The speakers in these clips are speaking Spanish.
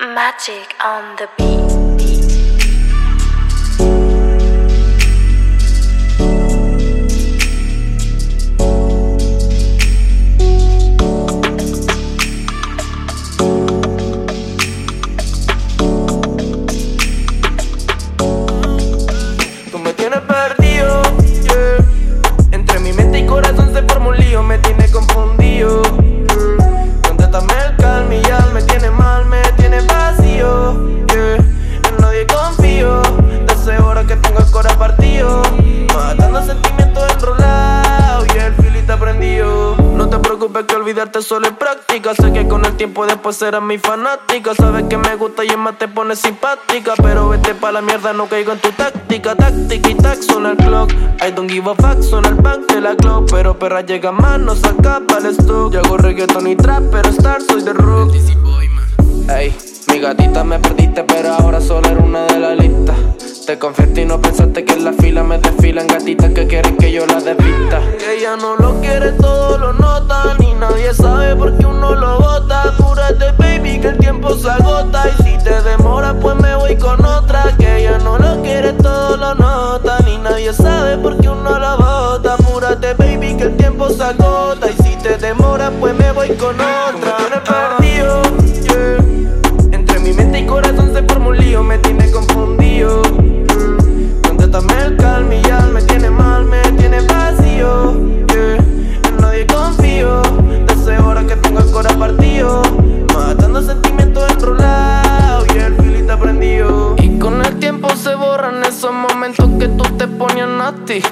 Magic on the beat. Tú me tienes perdido, preocupes que olvidarte solo es práctica. Sé que con el tiempo después serás mi fanática. Sabes que me gusta y más te pones simpática. Pero vete pa' la mierda, no caigo en tu táctica. Táctica y tac, suena el clock. I don't give a fuck, suena el back de la clock. Pero perra llega más, no saca para el stock. Yo hago reggaeton y trap, pero star soy de rock. Ey, mi gatita me perdiste, pero ahora solo era una de la lista. Te confiaste y no pensaste que en la fila me desfilan gatitas que quieren que yo las desvista. Ella no lo quiere, todo lo nota. Ni nadie sabe por qué uno lo bota. Apúrate, baby, que el tiempo se agota. Y si te demora, pues me voy con otra. Que ella no lo quiere, todo lo nota. Ni nadie sabe por qué uno lo bota. Apúrate, baby, que el tiempo se agota. Y si te demora, pues me voy con otra. Me tienes perdido, momentos que tú te ponías nasty.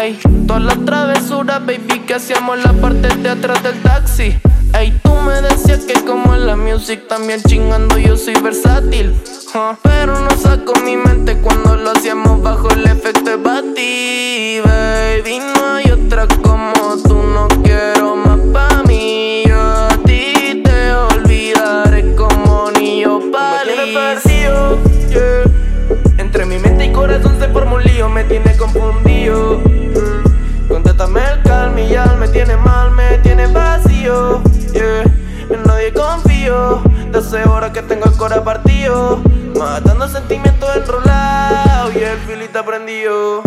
Ey, todas las travesuras, baby, que hacíamos la parte de atrás del taxi. Ey, tú me decías que como en la music también chingando yo soy versátil. huh. Pero no saco mi mente cuando lo hacíamos bajo el efecto de Bati, corazón se forma un lío, me tiene confundido. Mm. Contéstame el calma y ya me tiene mal, me tiene vacío. Yeah. En nadie confío, desde hora que tengo el corazón partido. Matando sentimientos enrolados y el filita prendido.